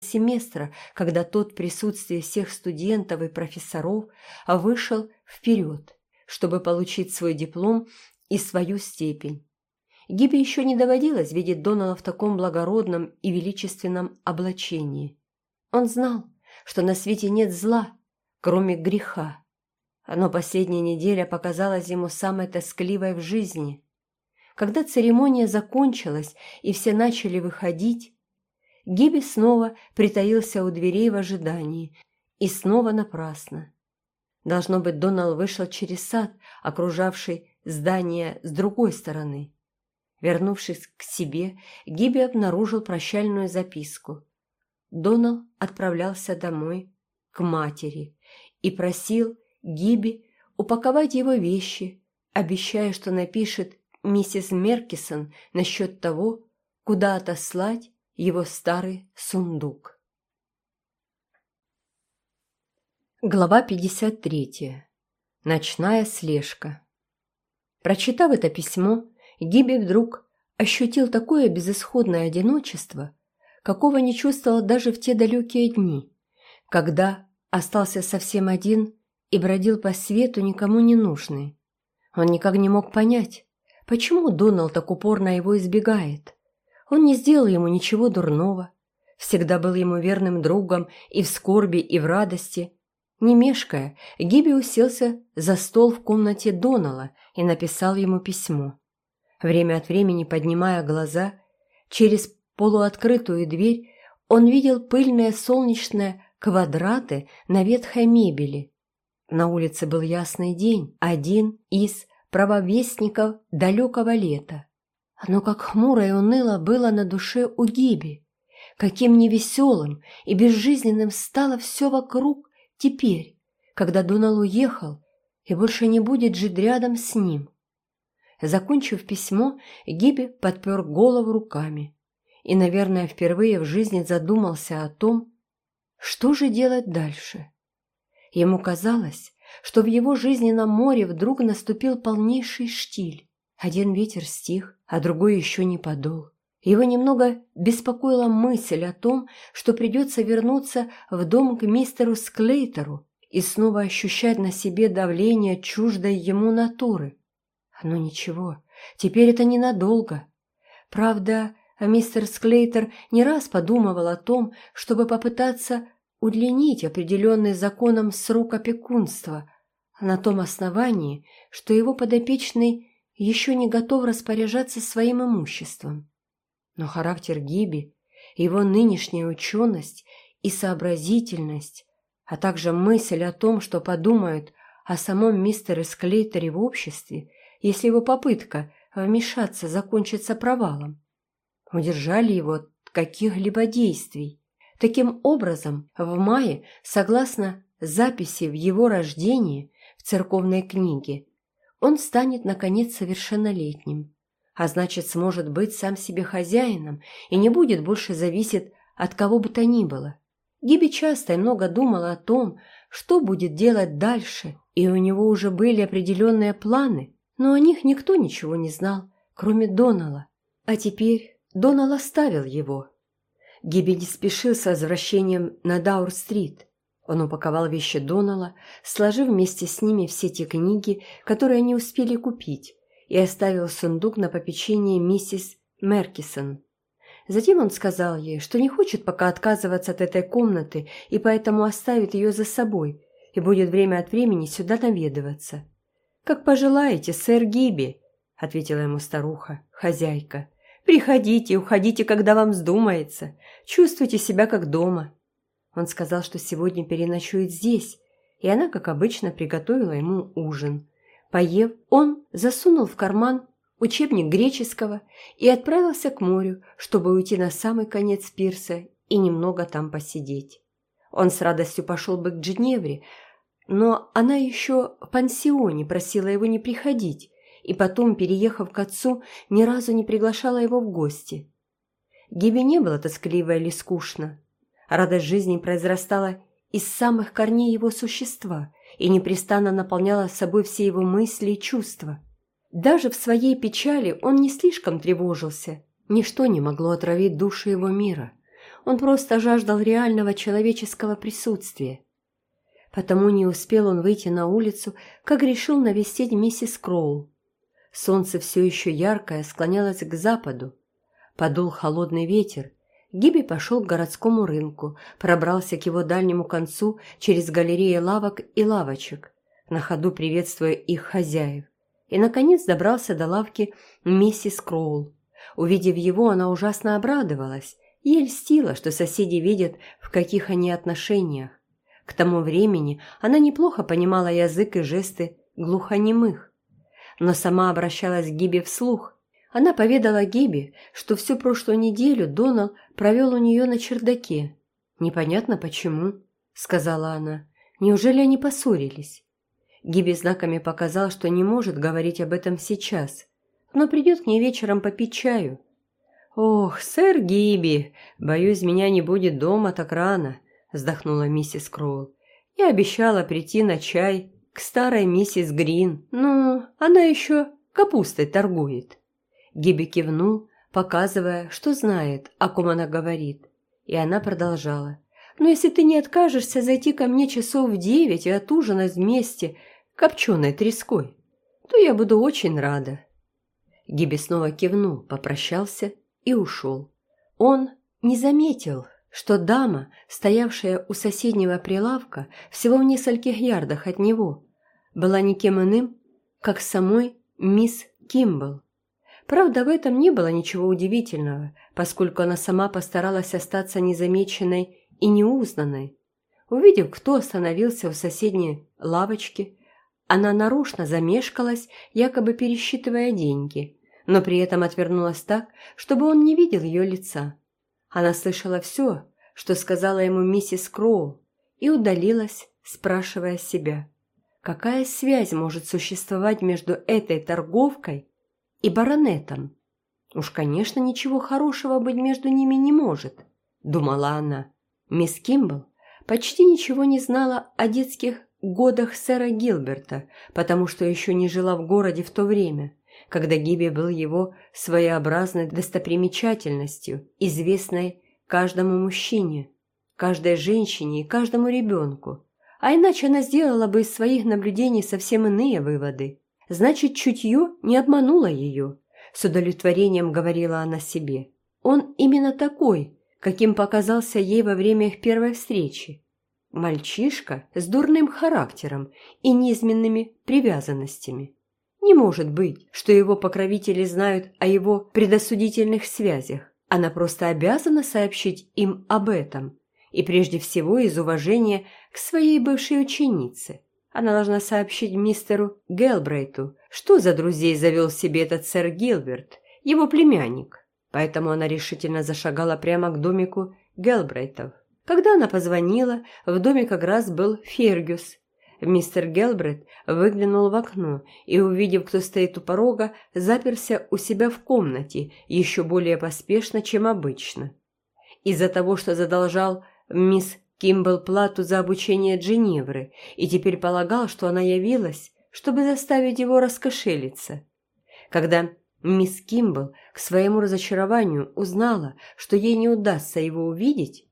семестра, когда тот в присутствии всех студентов и профессоров вышел вперед, чтобы получить свой диплом и свою степень. Гибе еще не доводилось видеть Донала в таком благородном и величественном облачении. Он знал, что на свете нет зла, кроме греха. Но последняя неделя показалась ему самой тоскливой в жизни. Когда церемония закончилась и все начали выходить, Гиби снова притаился у дверей в ожидании, и снова напрасно. Должно быть, Донал вышел через сад, окружавший здание с другой стороны. Вернувшись к себе, Гиби обнаружил прощальную записку. Донал отправлялся домой, к матери, и просил Гиби упаковать его вещи, обещая, что напишет миссис Меркисон насчет того, куда отослать его старый сундук. Глава 53. Ночная слежка. Прочитав это письмо, Гиби вдруг ощутил такое безысходное одиночество, какого не чувствовал даже в те далекие дни, когда остался совсем один и бродил по свету никому не нужный. Он никак не мог понять, почему Донал так упорно его избегает. Он не сделал ему ничего дурного, всегда был ему верным другом и в скорби, и в радости. Не мешкая, Гиби уселся за стол в комнате Донала и написал ему письмо. Время от времени, поднимая глаза, через полуоткрытую дверь он видел пыльные солнечные квадраты на ветхой мебели. На улице был ясный день, один из правовестников далекого лета. Но как хмуро и уныло было на душе у Гиби, каким невеселым и безжизненным стало все вокруг теперь, когда Донал уехал и больше не будет жить рядом с ним. Закончив письмо, Гиби подпер голову руками и, наверное, впервые в жизни задумался о том, что же делать дальше. Ему казалось, что в его жизненном море вдруг наступил полнейший штиль. Один ветер стих, а другой еще не подул. Его немного беспокоила мысль о том, что придется вернуться в дом к мистеру Склейтеру и снова ощущать на себе давление чуждой ему натуры. Но ничего, теперь это ненадолго. Правда, мистер Склейтер не раз подумывал о том, чтобы попытаться удлинить определенный законом срок опекунства на том основании, что его подопечный еще не готов распоряжаться своим имуществом. Но характер Гиби, его нынешняя ученость и сообразительность, а также мысль о том, что подумают о самом мистере Склейтере в обществе, если его попытка вмешаться закончится провалом, удержали его от каких-либо действий. Таким образом, в мае, согласно записи в его рождении в церковной книге, он станет, наконец, совершеннолетним, а значит, сможет быть сам себе хозяином и не будет больше зависеть от кого бы то ни было. Гиби часто и много думала о том, что будет делать дальше, и у него уже были определенные планы, но о них никто ничего не знал, кроме Донала. А теперь Донал оставил его. Гиби не спешил с возвращением на Даур-стрит. Он упаковал вещи Донала, сложив вместе с ними все те книги, которые они успели купить, и оставил сундук на попечение миссис Меркисон. Затем он сказал ей, что не хочет пока отказываться от этой комнаты и поэтому оставит ее за собой и будет время от времени сюда наведываться. «Как пожелаете, сэр Гиби», — ответила ему старуха, хозяйка. «Приходите, уходите, когда вам вздумается. Чувствуйте себя как дома». Он сказал, что сегодня переночует здесь, и она, как обычно, приготовила ему ужин. Поев, он засунул в карман учебник греческого и отправился к морю, чтобы уйти на самый конец пирса и немного там посидеть. Он с радостью пошел бы к Дженевре, но она еще в пансионе просила его не приходить, и потом, переехав к отцу, ни разу не приглашала его в гости. Гибе не было тоскливо или скучно. Радость жизни произрастала из самых корней его существа и непрестанно наполняла собой все его мысли и чувства. Даже в своей печали он не слишком тревожился, ничто не могло отравить душу его мира. Он просто жаждал реального человеческого присутствия. Потому не успел он выйти на улицу, как решил навестить миссис Кроул. Солнце все еще яркое склонялось к западу. Подул холодный ветер. Гиби пошел к городскому рынку, пробрался к его дальнему концу через галереи лавок и лавочек, на ходу приветствуя их хозяев, и, наконец, добрался до лавки миссис Кроул. Увидев его, она ужасно обрадовалась. Ей льстило, что соседи видят, в каких они отношениях. К тому времени она неплохо понимала язык и жесты глухонемых, но сама обращалась к Гибе вслух. Она поведала Гибе, что всю прошлую неделю Донал провел у нее на чердаке. «Непонятно почему», — сказала она. «Неужели они поссорились?» Гиби знаками показал, что не может говорить об этом сейчас, но придет к ней вечером попить чаю. «Ох, сэр Гиби, боюсь, меня не будет дома так рано», – вздохнула миссис Кроул. «Я обещала прийти на чай к старой миссис Грин. Ну, она еще капустой торгует». Гиби кивнул, показывая, что знает, о ком она говорит. И она продолжала. «Но если ты не откажешься зайти ко мне часов в девять и отужинать вместе копченой треской, то я буду очень рада». Гиби снова кивнул, попрощался и ушел. Он не заметил, что дама, стоявшая у соседнего прилавка всего в нескольких ярдах от него, была никем иным, как самой мисс Кимбл. Правда, в этом не было ничего удивительного, поскольку она сама постаралась остаться незамеченной и неузнанной. Увидев, кто остановился в соседней лавочке, она нарочно замешкалась, якобы пересчитывая деньги, но при этом отвернулась так, чтобы он не видел ее лица. Она слышала все, что сказала ему миссис Кроу, и удалилась, спрашивая себя, какая связь может существовать между этой торговкой и баронетом. Уж, конечно, ничего хорошего быть между ними не может, думала она. Мисс Кимбл почти ничего не знала о детских годах сэра Гилберта, потому что еще не жила в городе в то время, когда Гиби был его своеобразной достопримечательностью, известной каждому мужчине, каждой женщине и каждому ребенку. А иначе она сделала бы из своих наблюдений совсем иные выводы. Значит, чутье не обмануло ее. С удовлетворением говорила она себе. Он именно такой, каким показался ей во время их первой встречи. Мальчишка с дурным характером и низменными привязанностями. Не может быть, что его покровители знают о его предосудительных связях. Она просто обязана сообщить им об этом. И прежде всего из уважения к своей бывшей ученице. Она должна сообщить мистеру Гелбрейту, что за друзей завел себе этот сэр Гилберт, его племянник. Поэтому она решительно зашагала прямо к домику Гелбрейтов. Когда она позвонила, в доме как раз был Фергюс, Мистер Гелбрет выглянул в окно и, увидев, кто стоит у порога, заперся у себя в комнате еще более поспешно, чем обычно. Из-за того, что задолжал мисс Кимбл плату за обучение Дженевры и теперь полагал, что она явилась, чтобы заставить его раскошелиться. Когда мисс Кимбл к своему разочарованию узнала, что ей не удастся его увидеть,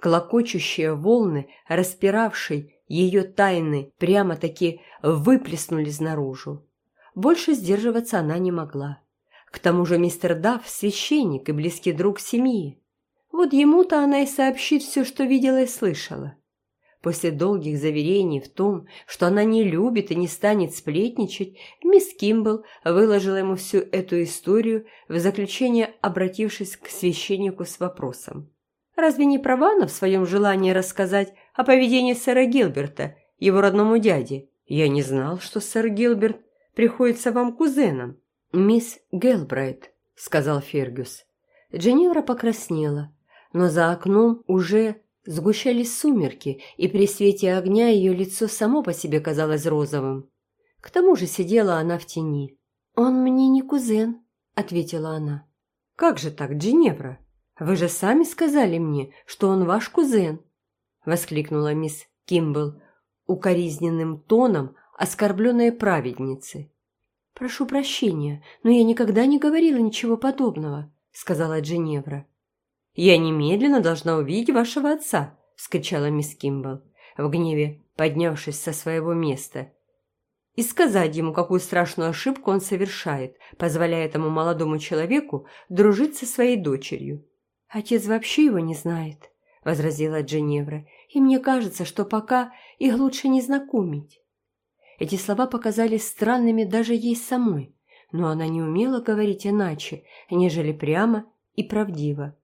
клокочущие волны, распиравшей ее тайны прямо-таки выплеснулись наружу. Больше сдерживаться она не могла. К тому же мистер Дафф – священник и близкий друг семьи. Вот ему-то она и сообщит все, что видела и слышала. После долгих заверений в том, что она не любит и не станет сплетничать, мисс Кимбл выложила ему всю эту историю, в заключение обратившись к священнику с вопросом. «Разве не права она в своем желании рассказать о поведении сэра Гилберта, его родному дяде. Я не знал, что сэр Гилберт приходится вам кузеном. Мисс Гелбрайт, сказал Фергюс. Дженевра покраснела, но за окном уже сгущались сумерки, и при свете огня ее лицо само по себе казалось розовым. К тому же сидела она в тени. «Он мне не кузен», — ответила она. «Как же так, Дженевра? Вы же сами сказали мне, что он ваш кузен». – воскликнула мисс Кимбл укоризненным тоном оскорбленной праведницы. «Прошу прощения, но я никогда не говорила ничего подобного», – сказала Дженевра. «Я немедленно должна увидеть вашего отца!» – вскричала мисс Кимбл, в гневе поднявшись со своего места. «И сказать ему, какую страшную ошибку он совершает, позволяя этому молодому человеку дружить со своей дочерью». «Отец вообще его не знает», – возразила Дженевра, «и мне кажется, что пока их лучше не знакомить». Эти слова показались странными даже ей самой, но она не умела говорить иначе, нежели прямо и правдиво.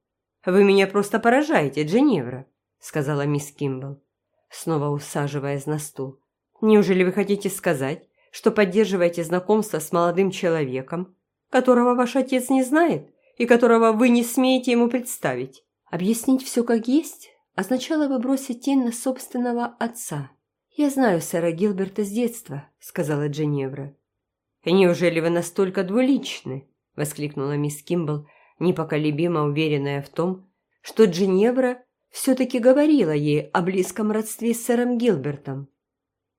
«Вы меня просто поражаете, Дженевра», — сказала мисс Кимбл, снова усаживаясь на стул. «Неужели вы хотите сказать, что поддерживаете знакомство с молодым человеком, которого ваш отец не знает и которого вы не смеете ему представить?» Объяснить все как есть означало бы бросить тень на собственного отца. «Я знаю сэра Гилберта с детства», — сказала Дженевра. «Неужели вы настолько двуличны?» — воскликнула мисс Кимбл, непоколебимо уверенная в том, что Джиневра все-таки говорила ей о близком родстве с сэром Гилбертом.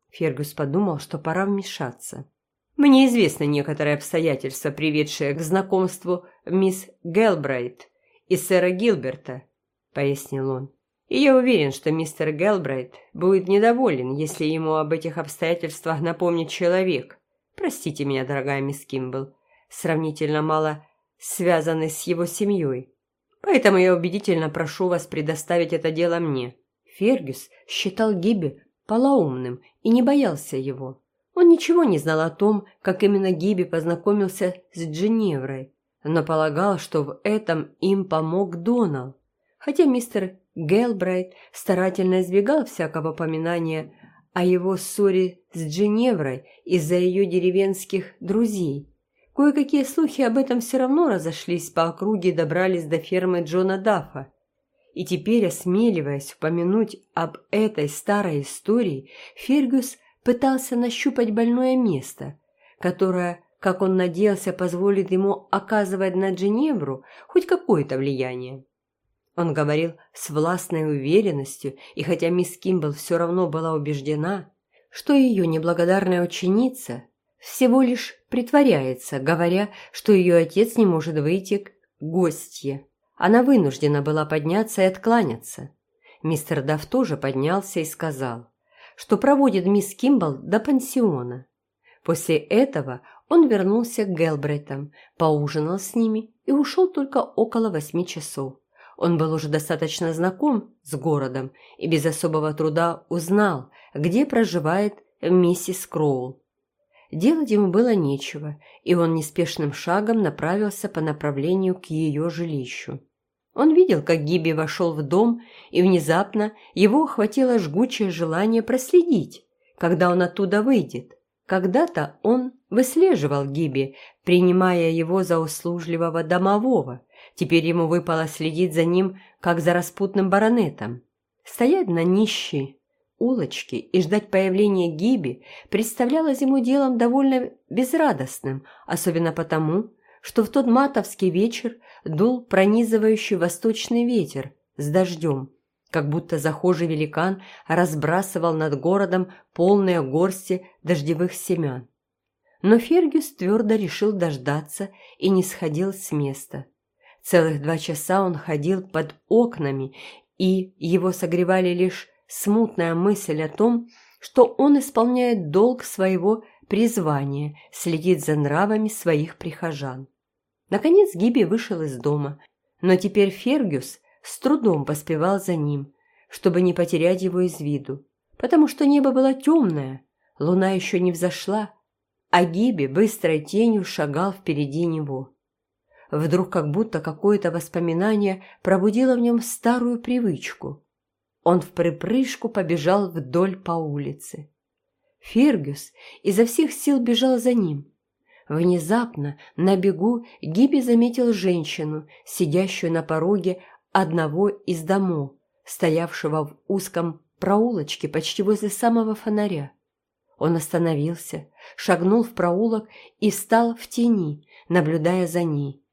Фергюс подумал, что пора вмешаться. «Мне известны некоторые обстоятельства, приведшие к знакомству мисс Гелбрайт и сэра Гилберта», — пояснил он. «И я уверен, что мистер Гелбрайт будет недоволен, если ему об этих обстоятельствах напомнит человек, простите меня, дорогая мисс Кимбл, сравнительно мало связаны с его семьей. Поэтому я убедительно прошу вас предоставить это дело мне». Фергюс считал Гиби полоумным и не боялся его. Он ничего не знал о том, как именно Гиби познакомился с Дженеврой, но полагал, что в этом им помог Донал. Хотя мистер Гелбрайт старательно избегал всякого поминания о его ссоре с Дженеврой из-за ее деревенских друзей, Кое-какие слухи об этом все равно разошлись по округе и добрались до фермы Джона Даффа. И теперь, осмеливаясь упомянуть об этой старой истории, Фергюс пытался нащупать больное место, которое, как он надеялся, позволит ему оказывать на Дженевру хоть какое-то влияние. Он говорил с властной уверенностью, и хотя мисс Кимбл все равно была убеждена, что ее неблагодарная ученица всего лишь притворяется, говоря, что ее отец не может выйти к гостье. Она вынуждена была подняться и откланяться. Мистер Дафф тоже поднялся и сказал, что проводит мисс Кимбл до пансиона. После этого он вернулся к Гелбреттам, поужинал с ними и ушел только около восьми часов. Он был уже достаточно знаком с городом и без особого труда узнал, где проживает миссис Кроул. Делать ему было нечего, и он неспешным шагом направился по направлению к ее жилищу. Он видел, как Гиби вошел в дом, и внезапно его охватило жгучее желание проследить, когда он оттуда выйдет. Когда-то он выслеживал Гиби, принимая его за услужливого домового. Теперь ему выпало следить за ним, как за распутным баронетом. Стоять на нищей, улочки и ждать появления Гиби представлялось ему делом довольно безрадостным, особенно потому, что в тот матовский вечер дул пронизывающий восточный ветер с дождем, как будто захожий великан разбрасывал над городом полные горсти дождевых семян. Но Фергюс твердо решил дождаться и не сходил с места. Целых два часа он ходил под окнами, и его согревали лишь смутная мысль о том, что он исполняет долг своего призвания, следит за нравами своих прихожан. Наконец Гиби вышел из дома, но теперь Фергюс с трудом поспевал за ним, чтобы не потерять его из виду, потому что небо было темное, луна еще не взошла, а Гиби быстрой тенью шагал впереди него. Вдруг как будто какое-то воспоминание пробудило в нем старую привычку. Он в припрыжку побежал вдоль по улице. Фергюс изо всех сил бежал за ним. Внезапно на бегу Гиби заметил женщину, сидящую на пороге одного из домов, стоявшего в узком проулочке почти возле самого фонаря. Он остановился, шагнул в проулок и встал в тени, наблюдая за ней.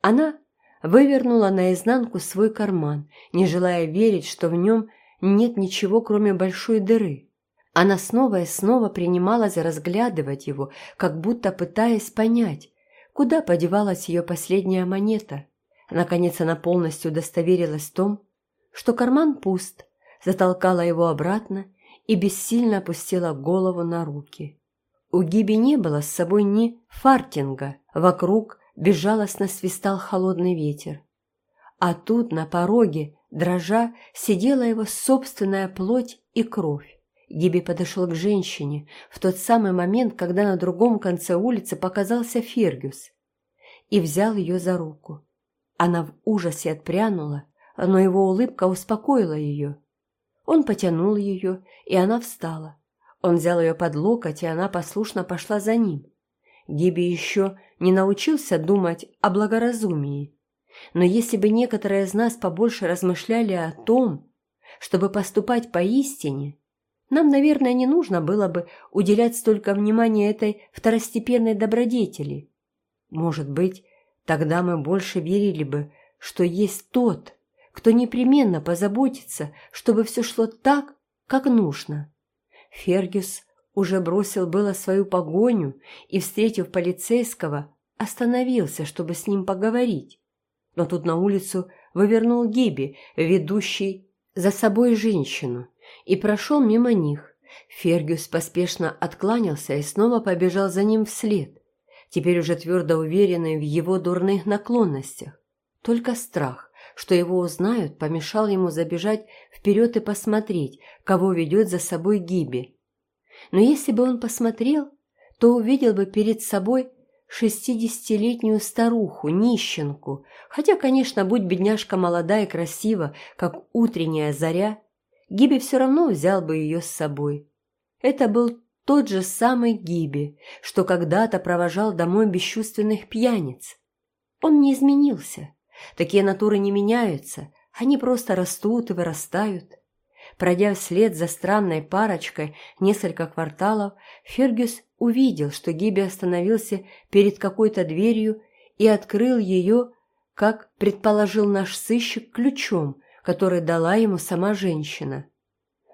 Она вывернула наизнанку свой карман, не желая верить, что в нем нет ничего, кроме большой дыры. Она снова и снова принималась разглядывать его, как будто пытаясь понять, куда подевалась ее последняя монета. Наконец она полностью удостоверилась в том, что карман пуст, затолкала его обратно и бессильно опустила голову на руки. У Гиби не было с собой ни фартинга, вокруг безжалостно свистал холодный ветер. А тут на пороге, дрожа, сидела его собственная плоть и кровь. Гиби подошел к женщине в тот самый момент, когда на другом конце улицы показался Фергюс, и взял ее за руку. Она в ужасе отпрянула, но его улыбка успокоила ее. Он потянул ее, и она встала. Он взял ее под локоть, и она послушно пошла за ним. Гиби еще не научился думать о благоразумии. Но если бы некоторые из нас побольше размышляли о том, чтобы поступать поистине, нам, наверное, не нужно было бы уделять столько внимания этой второстепенной добродетели. Может быть, тогда мы больше верили бы, что есть тот, кто непременно позаботится, чтобы все шло так, как нужно. Фергюс уже бросил было свою погоню и, встретив полицейского, остановился, чтобы с ним поговорить. Но тут на улицу вывернул Гиби, ведущий за собой женщину, и прошел мимо них. Фергюс поспешно откланялся и снова побежал за ним вслед, теперь уже твердо уверенный в его дурных наклонностях. Только страх, что его узнают, помешал ему забежать вперед и посмотреть, кого ведет за собой Гиби. Но если бы он посмотрел, то увидел бы перед собой шестидесятилетнюю старуху, нищенку, хотя, конечно, будь бедняжка молода и красива, как утренняя заря, Гиби все равно взял бы ее с собой. Это был тот же самый Гиби, что когда-то провожал домой бесчувственных пьяниц. Он не изменился. Такие натуры не меняются, они просто растут и вырастают. Пройдя вслед за странной парочкой несколько кварталов, Фергюс увидел, что Гиби остановился перед какой-то дверью и открыл ее, как предположил наш сыщик, ключом, который дала ему сама женщина.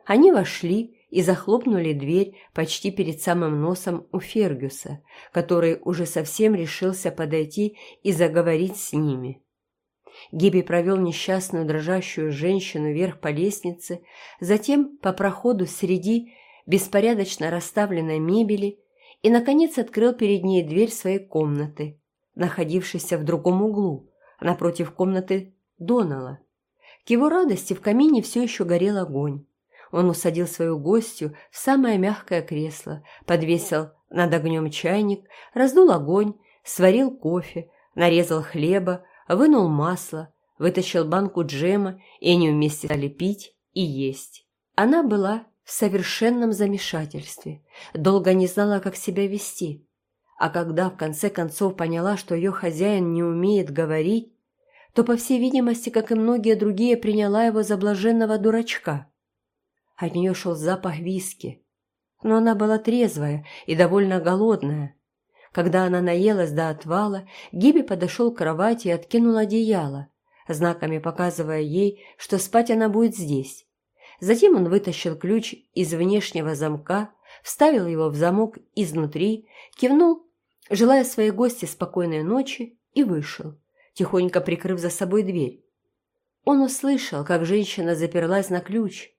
Они вошли и захлопнули дверь почти перед самым носом у Фергюса, который уже совсем решился подойти и заговорить с ними. Гиби провел несчастную дрожащую женщину вверх по лестнице, затем по проходу среди беспорядочно расставленной мебели и, наконец, открыл перед ней дверь своей комнаты, находившейся в другом углу, напротив комнаты Донала. К его радости в камине все еще горел огонь. Он усадил свою гостью в самое мягкое кресло, подвесил над огнем чайник, раздул огонь, сварил кофе, нарезал хлеба, вынул масло, вытащил банку джема, и они вместе стали пить и есть. Она была в совершенном замешательстве, долго не знала, как себя вести. А когда в конце концов поняла, что ее хозяин не умеет говорить, то, по всей видимости, как и многие другие, приняла его за блаженного дурачка. От нее шел запах виски, но она была трезвая и довольно голодная, когда она наелась до отвала, Гиби подошел к кровати и откинул одеяло, знаками показывая ей, что спать она будет здесь. Затем он вытащил ключ из внешнего замка, вставил его в замок изнутри, кивнул, желая своей гости спокойной ночи, и вышел, тихонько прикрыв за собой дверь. Он услышал, как женщина заперлась на ключ,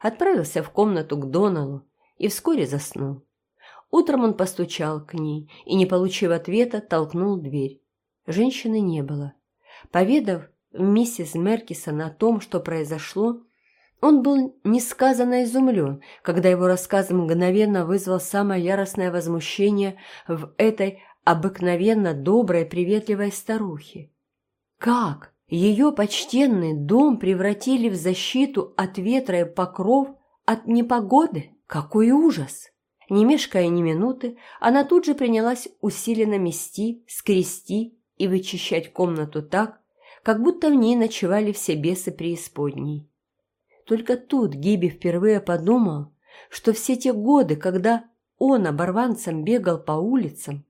отправился в комнату к Доналу и вскоре заснул. Утром он постучал к ней и, не получив ответа, толкнул дверь. Женщины не было. Поведав миссис Меркисон о том, что произошло, он был несказанно изумлен, когда его рассказ мгновенно вызвал самое яростное возмущение в этой обыкновенно доброй, приветливой старухе. Как ее почтенный дом превратили в защиту от ветра и покров от непогоды? Какой ужас! Не мешкая ни минуты, она тут же принялась усиленно мести, скрести и вычищать комнату так, как будто в ней ночевали все бесы преисподней. Только тут Гиби впервые подумал, что все те годы, когда он оборванцем бегал по улицам,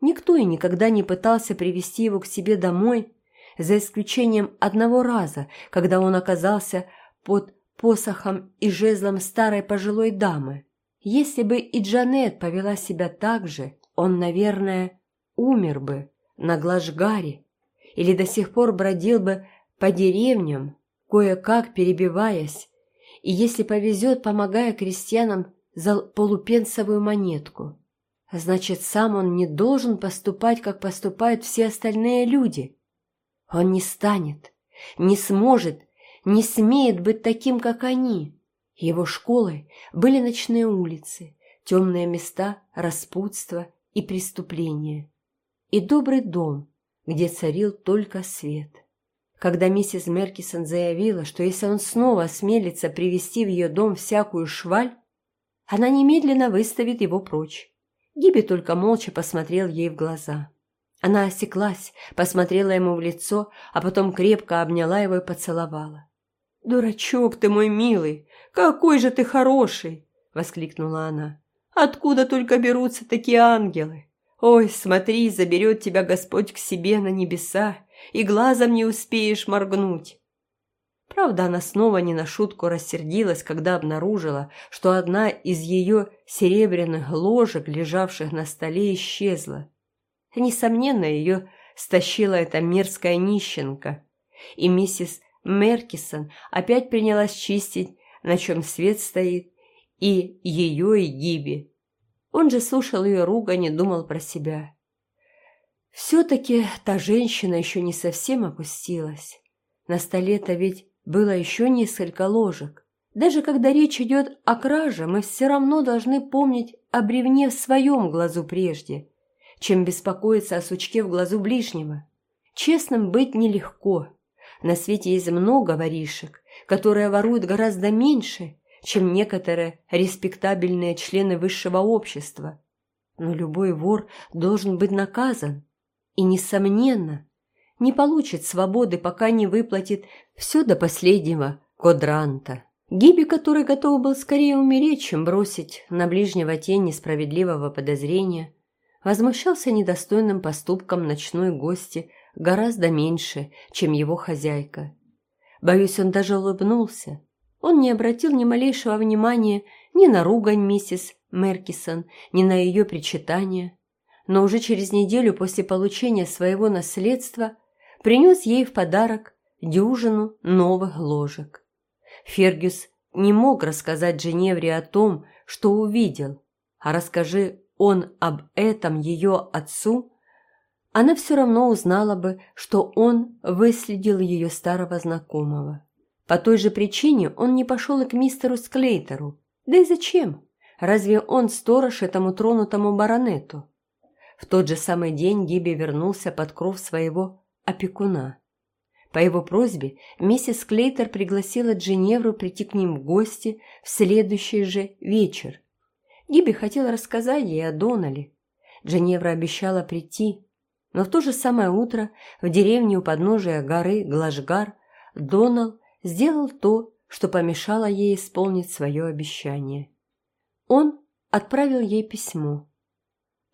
никто и никогда не пытался привести его к себе домой, за исключением одного раза, когда он оказался под посохом и жезлом старой пожилой дамы. Если бы и Джанет повела себя так же, он, наверное, умер бы на Глажгаре или до сих пор бродил бы по деревням, кое-как перебиваясь, и, если повезет, помогая крестьянам за полупенсовую монетку. Значит, сам он не должен поступать, как поступают все остальные люди. Он не станет, не сможет, не смеет быть таким, как они. Его школой были ночные улицы, темные места, распутство и преступления. И добрый дом, где царил только свет. Когда миссис Меркисон заявила, что если он снова осмелится привести в ее дом всякую шваль, она немедленно выставит его прочь. Гиби только молча посмотрел ей в глаза. Она осеклась, посмотрела ему в лицо, а потом крепко обняла его и поцеловала. «Дурачок ты мой милый! Какой же ты хороший!» — воскликнула она. «Откуда только берутся такие ангелы? Ой, смотри, заберет тебя Господь к себе на небеса, и глазом не успеешь моргнуть. Правда, она снова не на шутку рассердилась, когда обнаружила, что одна из ее серебряных ложек, лежавших на столе, исчезла. Несомненно, ее стащила эта мерзкая нищенка, и миссис Меркисон опять принялась чистить, на чем свет стоит, и ее, и Гиби. Он же слушал ее ругань и думал про себя. Все-таки та женщина еще не совсем опустилась. На столе-то ведь было еще несколько ложек. Даже когда речь идет о краже, мы все равно должны помнить о бревне в своем глазу прежде, чем беспокоиться о сучке в глазу ближнего. Честным быть нелегко. На свете есть много воришек, которые воруют гораздо меньше, чем некоторые респектабельные члены высшего общества. Но любой вор должен быть наказан, и, несомненно, не получит свободы, пока не выплатит все до последнего квадранта. Гиби, который готов был скорее умереть, чем бросить на ближнего тень несправедливого подозрения, возмущался недостойным поступком ночной гости гораздо меньше, чем его хозяйка. Боюсь, он даже улыбнулся. Он не обратил ни малейшего внимания ни на ругань миссис Меркисон, ни на ее причитания но уже через неделю после получения своего наследства принес ей в подарок дюжину новых ложек. Фергюс не мог рассказать Женевре о том, что увидел, а расскажи он об этом ее отцу, она все равно узнала бы, что он выследил ее старого знакомого. По той же причине он не пошел и к мистеру Склейтеру. Да и зачем? Разве он сторож этому тронутому баронету? В тот же самый день Гиби вернулся под кров своего опекуна. По его просьбе миссис Клейтер пригласила Дженевру прийти к ним в гости в следующий же вечер. Гиби хотела рассказать ей о Донале. Дженевра обещала прийти, но в то же самое утро в деревне у подножия горы Глажгар Донал сделал то, что помешало ей исполнить свое обещание. Он отправил ей письмо.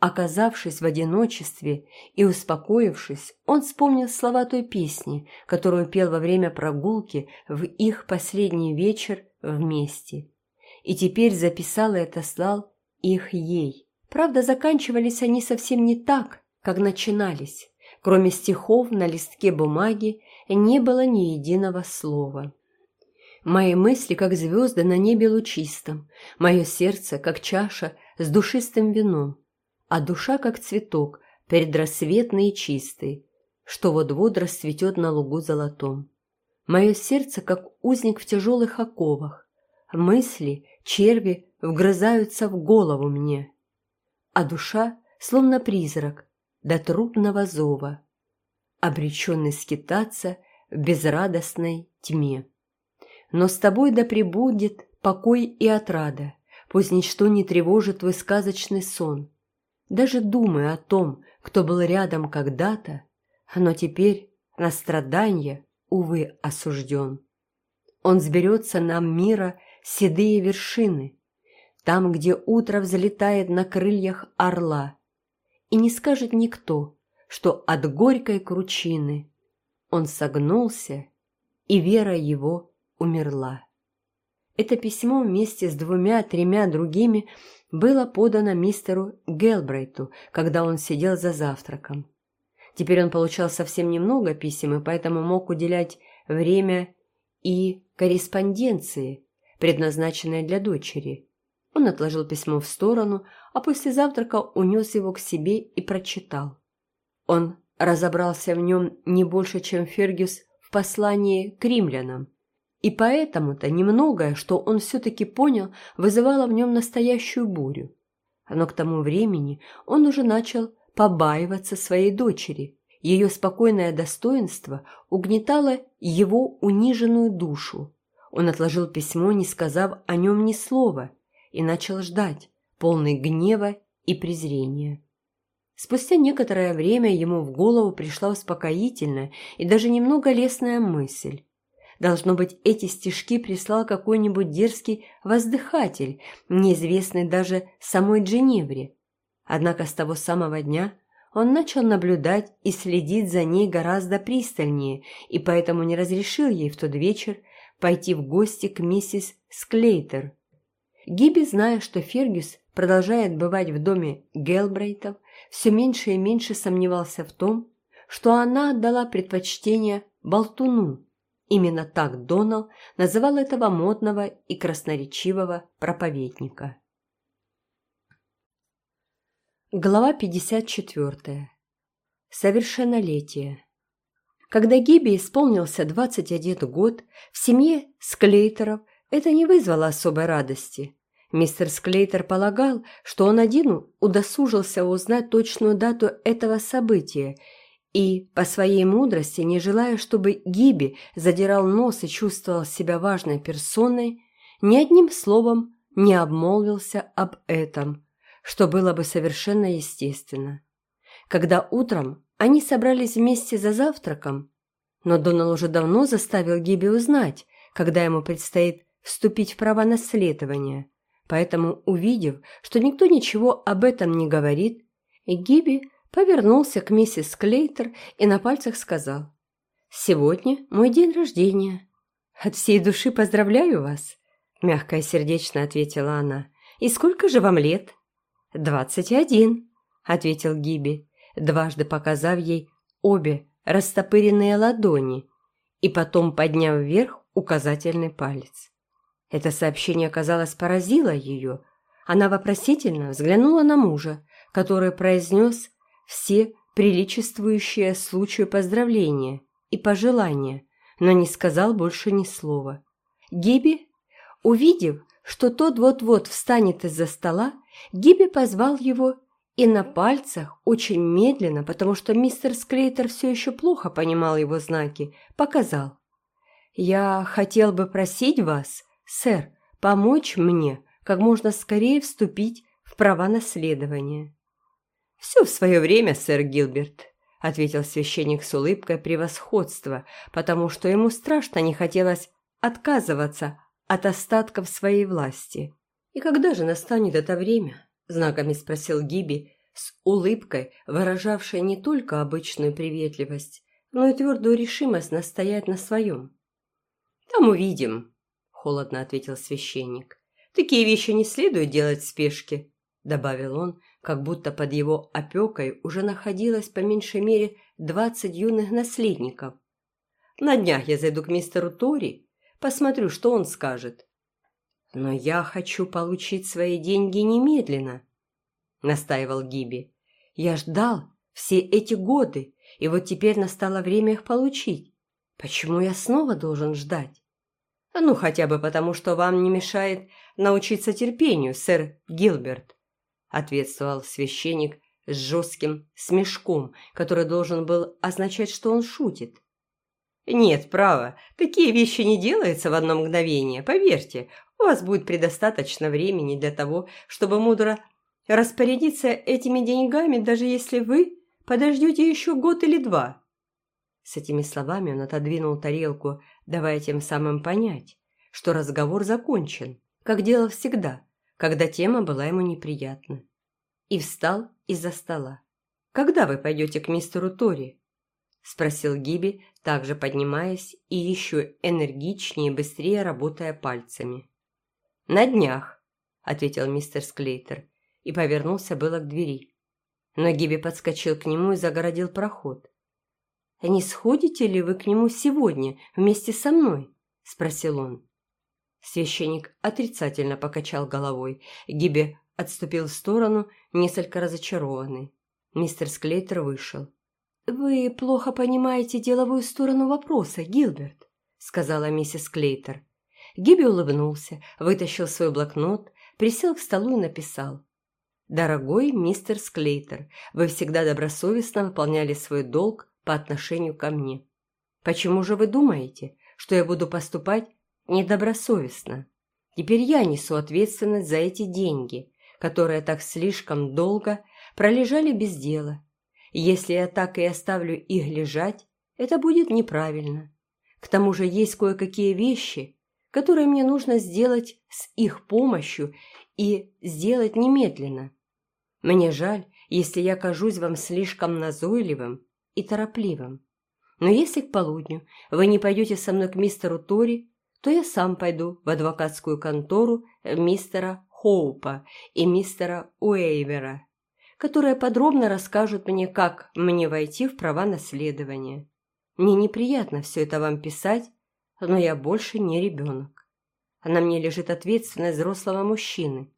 Оказавшись в одиночестве и успокоившись, он вспомнил слова той песни, которую пел во время прогулки в их последний вечер вместе. И теперь записал и отослал их ей. Правда, заканчивались они совсем не так, как начинались. Кроме стихов на листке бумаги не было ни единого слова. Мои мысли, как звезды на небе лучистом, мое сердце, как чаша с душистым вином, а душа как цветок, предрассветный и чистый, что вот-вот расцветет на лугу золотом. Мое сердце, как узник в тяжелых оковах, мысли, черви вгрызаются в голову мне, а душа, словно призрак, до трупного зова, обреченный скитаться в безрадостной тьме. Но с тобой да пребудет покой и отрада, пусть ничто не тревожит твой сказочный сон, даже думая о том, кто был рядом когда-то, но теперь на страдания, увы, осужден. Он сберется нам мира седые вершины, там, где утро взлетает на крыльях орла, и не скажет никто, что от горькой кручины он согнулся, и вера его умерла. Это письмо вместе с двумя-тремя другими было подано мистеру Гелбрейту, когда он сидел за завтраком. Теперь он получал совсем немного писем и поэтому мог уделять время и корреспонденции, предназначенной для дочери. Он отложил письмо в сторону, а после завтрака унес его к себе и прочитал. Он разобрался в нем не больше, чем Фергюс в послании к римлянам, и поэтому-то немногое, что он все-таки понял, вызывало в нем настоящую бурю. Но к тому времени он уже начал побаиваться своей дочери. Ее спокойное достоинство угнетало его униженную душу. Он отложил письмо, не сказав о нем ни слова, и начал ждать, полный гнева и презрения. Спустя некоторое время ему в голову пришла успокоительная и даже немного лестная мысль. Должно быть, эти стишки прислал какой-нибудь дерзкий воздыхатель, неизвестный даже самой Дженевре. Однако с того самого дня он начал наблюдать и следить за ней гораздо пристальнее, и поэтому не разрешил ей в тот вечер пойти в гости к миссис Склейтер. Гиби, зная, что Фергюс продолжает бывать в доме Гелбрейтов, все меньше и меньше сомневался в том, что она отдала предпочтение болтуну, Именно так Донал называл этого модного и красноречивого проповедника. Глава 54. Совершеннолетие. Когда Гиби исполнился 21 год, в семье Склейтеров это не вызвало особой радости. Мистер Склейтер полагал, что он один удосужился узнать точную дату этого события и, по своей мудрости, не желая, чтобы Гиби задирал нос и чувствовал себя важной персоной, ни одним словом не обмолвился об этом, что было бы совершенно естественно. Когда утром они собрались вместе за завтраком, но Донал уже давно заставил Гиби узнать, когда ему предстоит вступить в права наследования, поэтому, увидев, что никто ничего об этом не говорит, Гиби повернулся к миссис Клейтер и на пальцах сказал «Сегодня мой день рождения. От всей души поздравляю вас», – мягко и сердечно ответила она. «И сколько же вам лет?» «Двадцать один», – ответил Гиби, дважды показав ей обе растопыренные ладони и потом подняв вверх указательный палец. Это сообщение, казалось, поразило ее. Она вопросительно взглянула на мужа, который произнес все приличествующие случаю поздравления и пожелания, но не сказал больше ни слова. Гиби, увидев, что тот вот-вот встанет из-за стола, Гиби позвал его и на пальцах, очень медленно, потому что мистер Склейтер все еще плохо понимал его знаки, показал. «Я хотел бы просить вас, сэр, помочь мне как можно скорее вступить в права наследования». «Все в свое время, сэр Гилберт», — ответил священник с улыбкой превосходства, потому что ему страшно не хотелось отказываться от остатков своей власти. «И когда же настанет это время?» — знаками спросил Гиби с улыбкой, выражавшей не только обычную приветливость, но и твердую решимость настоять на своем. «Там увидим», — холодно ответил священник. «Такие вещи не следует делать в спешке», — добавил он, как будто под его опекой уже находилось по меньшей мере двадцать юных наследников. На днях я зайду к мистеру Тори, посмотрю, что он скажет. Но я хочу получить свои деньги немедленно, настаивал Гиби. Я ждал все эти годы, и вот теперь настало время их получить. Почему я снова должен ждать? Ну, хотя бы потому, что вам не мешает научиться терпению, сэр Гилберт. – ответствовал священник с жестким смешком, который должен был означать, что он шутит. «Нет, право, такие вещи не делаются в одно мгновение, поверьте, у вас будет предостаточно времени для того, чтобы мудро распорядиться этими деньгами, даже если вы подождете еще год или два». С этими словами он отодвинул тарелку, давая тем самым понять, что разговор закончен, как делал всегда – когда тема была ему неприятна. И встал из-за стола. «Когда вы пойдете к мистеру Тори?» – спросил Гиби, также поднимаясь и еще энергичнее и быстрее работая пальцами. «На днях», – ответил мистер Склейтер и повернулся было к двери. но Гиби подскочил к нему и загородил проход. «Не сходите ли вы к нему сегодня вместе со мной?» – спросил он. Священник отрицательно покачал головой. Гиби отступил в сторону, несколько разочарованный. Мистер Склейтер вышел. «Вы плохо понимаете деловую сторону вопроса, Гилберт», — сказала миссис Клейтер. Гиби улыбнулся, вытащил свой блокнот, присел к столу и написал. «Дорогой мистер Склейтер, вы всегда добросовестно выполняли свой долг по отношению ко мне. Почему же вы думаете, что я буду поступать недобросовестно? Теперь я несу ответственность за эти деньги, которые так слишком долго пролежали без дела. Если я так и оставлю их лежать, это будет неправильно. К тому же есть кое-какие вещи, которые мне нужно сделать с их помощью и сделать немедленно. Мне жаль, если я кажусь вам слишком назойливым и торопливым. Но если к полудню вы не пойдете со мной к мистеру Тори, то я сам пойду в адвокатскую контору мистера Хоупа и мистера Уэйвера, которые подробно расскажут мне, как мне войти в права наследования. Мне неприятно все это вам писать, но я больше не ребенок. На мне лежит ответственность взрослого мужчины.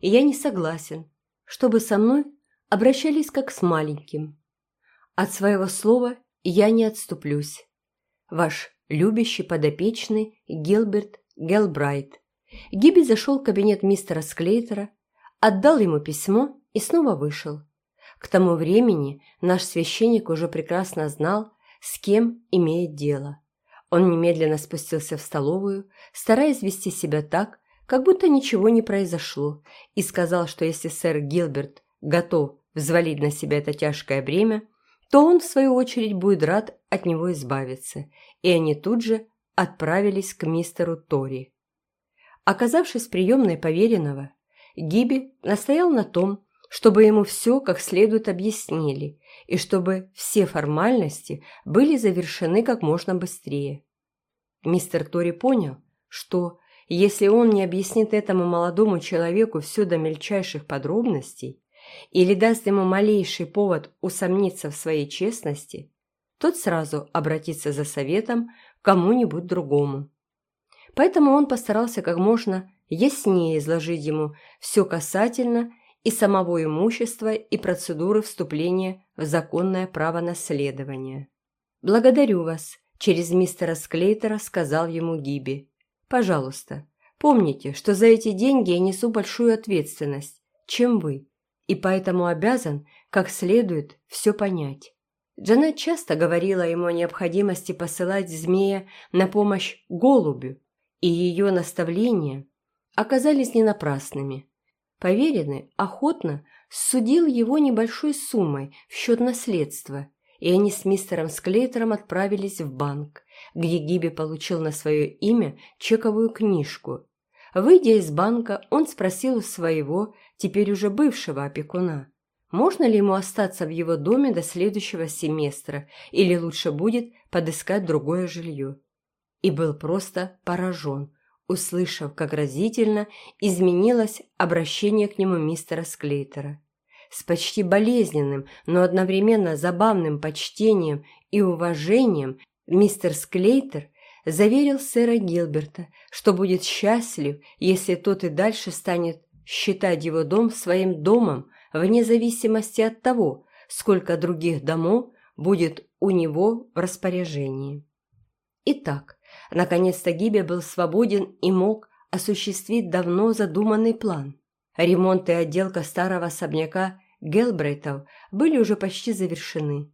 И я не согласен, чтобы со мной обращались как с маленьким. От своего слова я не отступлюсь. Ваш любящий подопечный Гилберт Гелбрайт. Гиби зашел в кабинет мистера Склейтера, отдал ему письмо и снова вышел. К тому времени наш священник уже прекрасно знал, с кем имеет дело. Он немедленно спустился в столовую, стараясь вести себя так, как будто ничего не произошло, и сказал, что если сэр Гилберт готов взвалить на себя это тяжкое бремя, то он, в свою очередь, будет рад от него избавиться, и они тут же отправились к мистеру Тори. Оказавшись в приемной поверенного, Гиби настоял на том, чтобы ему все как следует объяснили и чтобы все формальности были завершены как можно быстрее. Мистер Тори понял, что если он не объяснит этому молодому человеку все до мельчайших подробностей или даст ему малейший повод усомниться в своей честности, тот сразу обратится за советом к кому-нибудь другому. Поэтому он постарался как можно яснее изложить ему все касательно и самого имущества и процедуры вступления в законное право наследования. «Благодарю вас», – через мистера Склейтера сказал ему Гиби. «Пожалуйста, помните, что за эти деньги я несу большую ответственность, чем вы, и поэтому обязан как следует все понять». Джанет часто говорила ему о необходимости посылать змея на помощь голубю, и ее наставления оказались не напрасными. Поверенный охотно судил его небольшой суммой в счет наследства, и они с мистером Склейтером отправились в банк, где Гиби получил на свое имя чековую книжку. Выйдя из банка, он спросил у своего, теперь уже бывшего опекуна, можно ли ему остаться в его доме до следующего семестра, или лучше будет подыскать другое жилье. И был просто поражен, услышав, как разительно изменилось обращение к нему мистера Склейтера. С почти болезненным, но одновременно забавным почтением и уважением мистер Склейтер заверил сэра Гилберта, что будет счастлив, если тот и дальше станет считать его дом своим домом, вне зависимости от того, сколько других домов будет у него в распоряжении. Итак, Наконец-то Гибе был свободен и мог осуществить давно задуманный план. Ремонт и отделка старого особняка Гелбрейтов были уже почти завершены.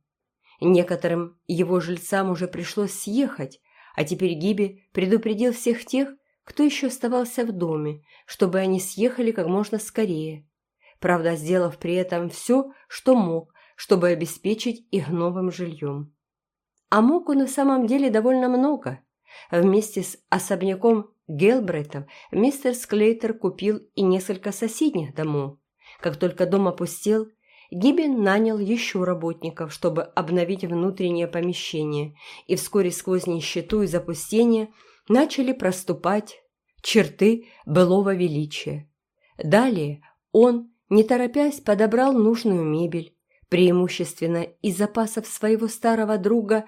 Некоторым его жильцам уже пришлось съехать, а теперь Гиби предупредил всех тех, кто еще оставался в доме, чтобы они съехали как можно скорее. Правда, сделав при этом все, что мог, чтобы обеспечить их новым жильем. А мог он в самом деле довольно много – Вместе с особняком Гелбреттов мистер Склейтер купил и несколько соседних домов. Как только дом опустел, Гиббин нанял еще работников, чтобы обновить внутреннее помещение, и вскоре сквозь нищету и запустение начали проступать черты былого величия. Далее он, не торопясь, подобрал нужную мебель, преимущественно из запасов своего старого друга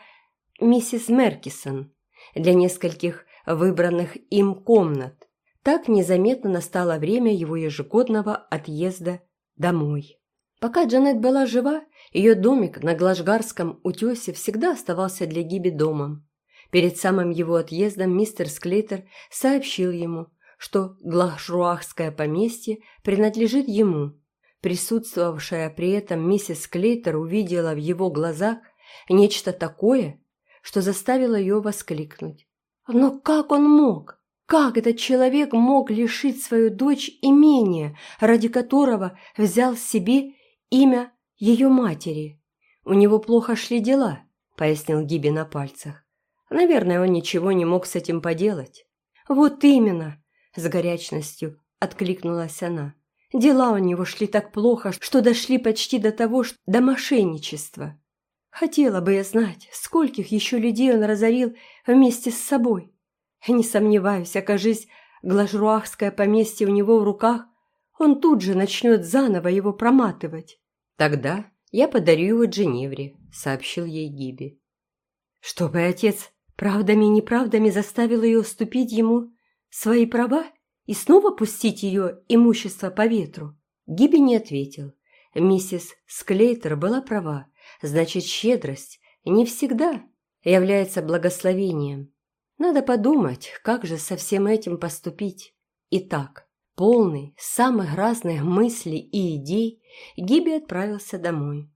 миссис Меркисон, для нескольких выбранных им комнат. Так незаметно настало время его ежегодного отъезда домой. Пока Джанет была жива, ее домик на Глажгарском утесе всегда оставался для Гиби домом. Перед самым его отъездом мистер Склейтер сообщил ему, что Глажруахское поместье принадлежит ему. Присутствовавшая при этом миссис Склейтер увидела в его глазах нечто такое, что заставило ее воскликнуть. «Но как он мог? Как этот человек мог лишить свою дочь имения, ради которого взял себе имя ее матери? У него плохо шли дела», — пояснил Гиби на пальцах. «Наверное, он ничего не мог с этим поделать». «Вот именно!» — с горячностью откликнулась она. «Дела у него шли так плохо, что дошли почти до того, что до мошенничества. Хотела бы я знать, скольких еще людей он разорил вместе с собой. Не сомневаюсь, окажись глажруахское поместье у него в руках, он тут же начнет заново его проматывать. Тогда я подарю его Дженевре, сообщил ей Гиби. Чтобы отец правдами и неправдами заставил ее уступить ему свои права и снова пустить ее имущество по ветру? Гиби не ответил. Миссис Склейтер была права, значит, щедрость не всегда является благословением. Надо подумать, как же со всем этим поступить. Итак, полный самых разных мыслей и идей, Гиби отправился домой.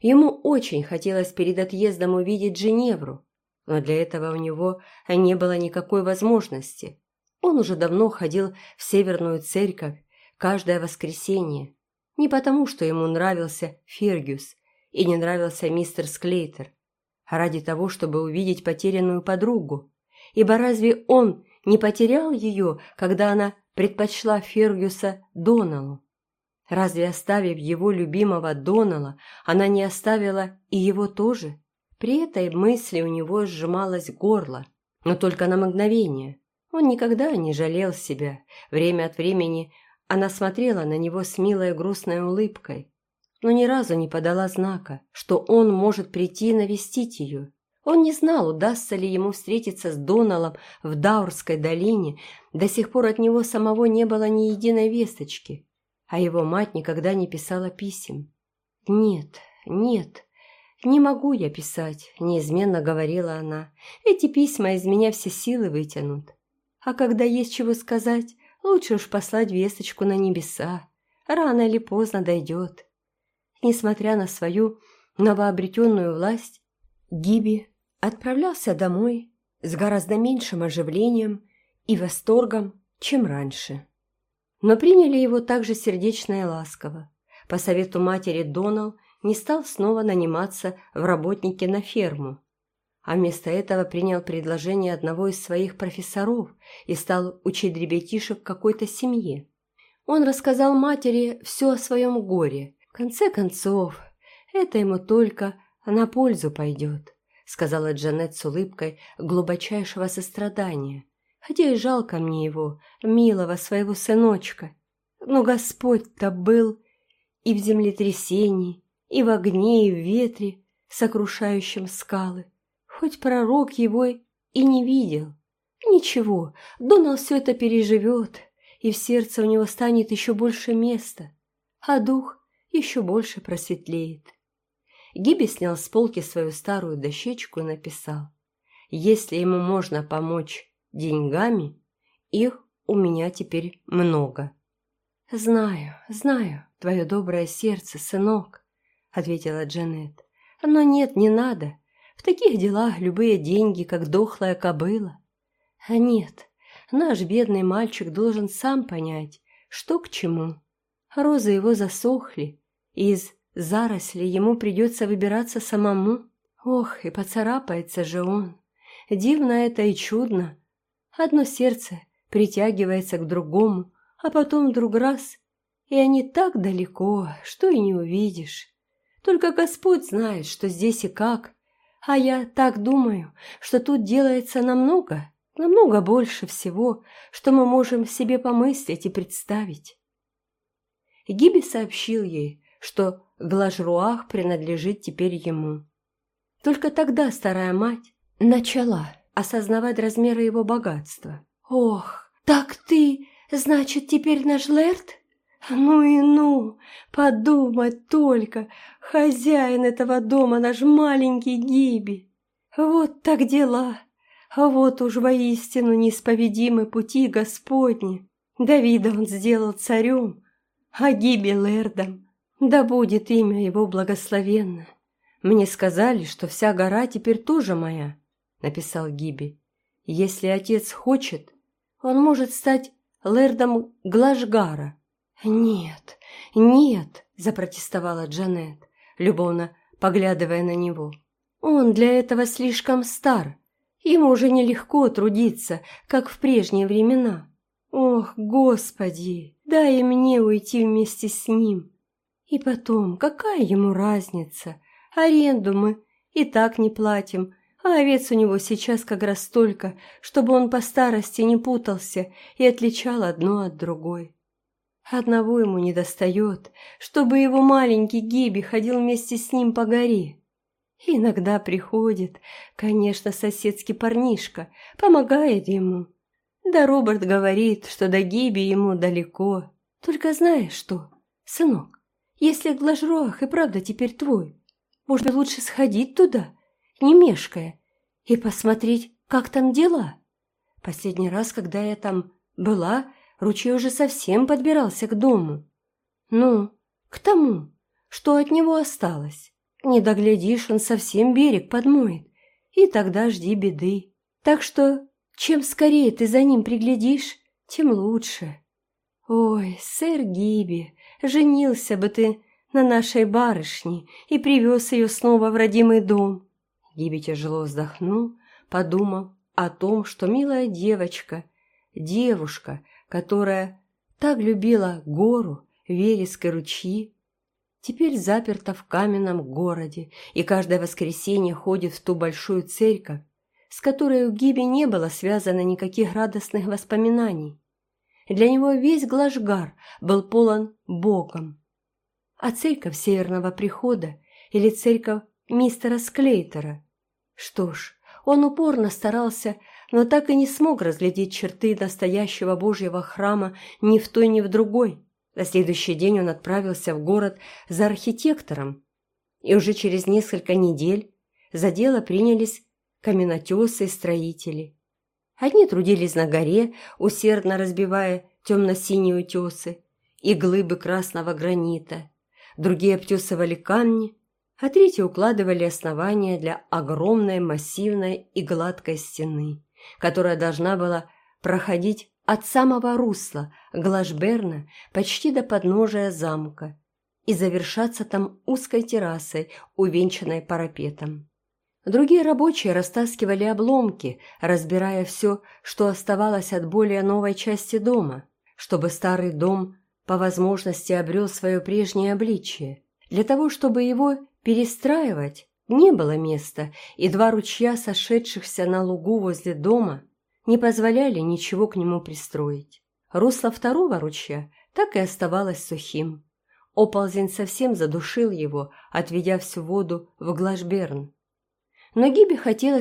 Ему очень хотелось перед отъездом увидеть Женевру, но для этого у него не было никакой возможности. Он уже давно ходил в Северную Церковь каждое воскресенье, не потому, что ему нравился Фергюс и не нравился мистер Склейтер, а ради того, чтобы увидеть потерянную подругу. Ибо разве он не потерял ее, когда она предпочла Фергюса Доналу? Разве оставив его любимого Донала, она не оставила и его тоже? При этой мысли у него сжималось горло, но только на мгновение. Он никогда не жалел себя. Время от времени она смотрела на него с милой грустной улыбкой, но ни разу не подала знака, что он может прийти навестить ее. Он не знал, удастся ли ему встретиться с Доналом в Даурской долине, до сих пор от него самого не было ни единой весточки, а его мать никогда не писала писем. «Нет, нет, не могу я писать», – неизменно говорила она. «Эти письма из меня все силы вытянут. А когда есть чего сказать, Лучше уж послать весточку на небеса. Рано или поздно дойдет. Несмотря на свою новообретенную власть, Гиби отправлялся домой с гораздо меньшим оживлением и восторгом, чем раньше. Но приняли его также сердечно и ласково. По совету матери Донал не стал снова наниматься в работники на ферму, а вместо этого принял предложение одного из своих профессоров и стал учить ребятишек какой-то семье. Он рассказал матери все о своем горе. В конце концов, это ему только на пользу пойдет, сказала Джанет с улыбкой глубочайшего сострадания. Хотя и жалко мне его, милого своего сыночка. Но Господь-то был и в землетрясении, и в огне, и в ветре, сокрушающем скалы хоть пророк его и не видел. Ничего, Донал все это переживет, и в сердце у него станет еще больше места, а дух еще больше просветлеет. Гиби снял с полки свою старую дощечку и написал, «Если ему можно помочь деньгами, их у меня теперь много». «Знаю, знаю, твое доброе сердце, сынок», — ответила Джанет. «Но нет, не надо. В таких делах любые деньги, как дохлая кобыла. А нет, наш бедный мальчик должен сам понять, что к чему. Розы его засохли, из заросли ему придется выбираться самому. Ох, и поцарапается же он. Дивно это и чудно. Одно сердце притягивается к другому, а потом вдруг раз, и они так далеко, что и не увидишь. Только Господь знает, что здесь и как, а я так думаю, что тут делается намного, намного больше всего, что мы можем себе помыслить и представить. Гиби сообщил ей, что Глажруах принадлежит теперь ему. Только тогда старая мать начала осознавать размеры его богатства. «Ох, так ты, значит, теперь наш Лерт?» «Ну и ну! Подумать только! Хозяин этого дома наш маленький Гиби! Вот так дела! А вот уж воистину неисповедимы пути Господни! Давида он сделал царем, а Гиби Лердом! Да будет имя его благословенно! Мне сказали, что вся гора теперь тоже моя!» — написал Гиби. «Если отец хочет, он может стать Лердом Глажгара». «Нет, нет!» – запротестовала Джанет, любовно поглядывая на него. «Он для этого слишком стар. Ему уже нелегко трудиться, как в прежние времена. Ох, Господи, дай мне уйти вместе с ним. И потом, какая ему разница? Аренду мы и так не платим, а овец у него сейчас как раз столько, чтобы он по старости не путался и отличал одно от другой. Одного ему не достает, чтобы его маленький Гиби ходил вместе с ним по горе. Иногда приходит, конечно, соседский парнишка, помогает ему. Да Роберт говорит, что до Гиби ему далеко. Только знаешь что, сынок, если Глажруах и правда теперь твой, может, лучше сходить туда, не мешкая, и посмотреть, как там дела. Последний раз, когда я там была, Ручей уже совсем подбирался к дому. Ну, к тому, что от него осталось. Не доглядишь, он совсем берег подмоет, и тогда жди беды. Так что, чем скорее ты за ним приглядишь, тем лучше. Ой, сэр Гиби, женился бы ты на нашей барышне и привез ее снова в родимый дом. Гиби тяжело вздохнул, подумав о том, что милая девочка, девушка, которая так любила гору, вереск и ручьи, теперь заперта в каменном городе и каждое воскресенье ходит в ту большую церковь, с которой у Гиби не было связано никаких радостных воспоминаний. Для него весь Глажгар был полон Богом. А церковь Северного Прихода или церковь мистера Склейтера? Что ж, он упорно старался но так и не смог разглядеть черты настоящего Божьего храма ни в той, ни в другой. На следующий день он отправился в город за архитектором, и уже через несколько недель за дело принялись каменотесы и строители. Одни трудились на горе, усердно разбивая темно-синие утесы и глыбы красного гранита, другие обтесывали камни, а третьи укладывали основания для огромной массивной и гладкой стены которая должна была проходить от самого русла Глашберна почти до подножия замка и завершаться там узкой террасой, увенчанной парапетом. Другие рабочие растаскивали обломки, разбирая все, что оставалось от более новой части дома, чтобы старый дом по возможности обрел свое прежнее обличие. Для того, чтобы его перестраивать, не было места, и два ручья, сошедшихся на лугу возле дома, не позволяли ничего к нему пристроить. Русло второго ручья так и оставалось сухим. Оползень совсем задушил его, отведя всю воду в Глашберн. Но Гибе хотелось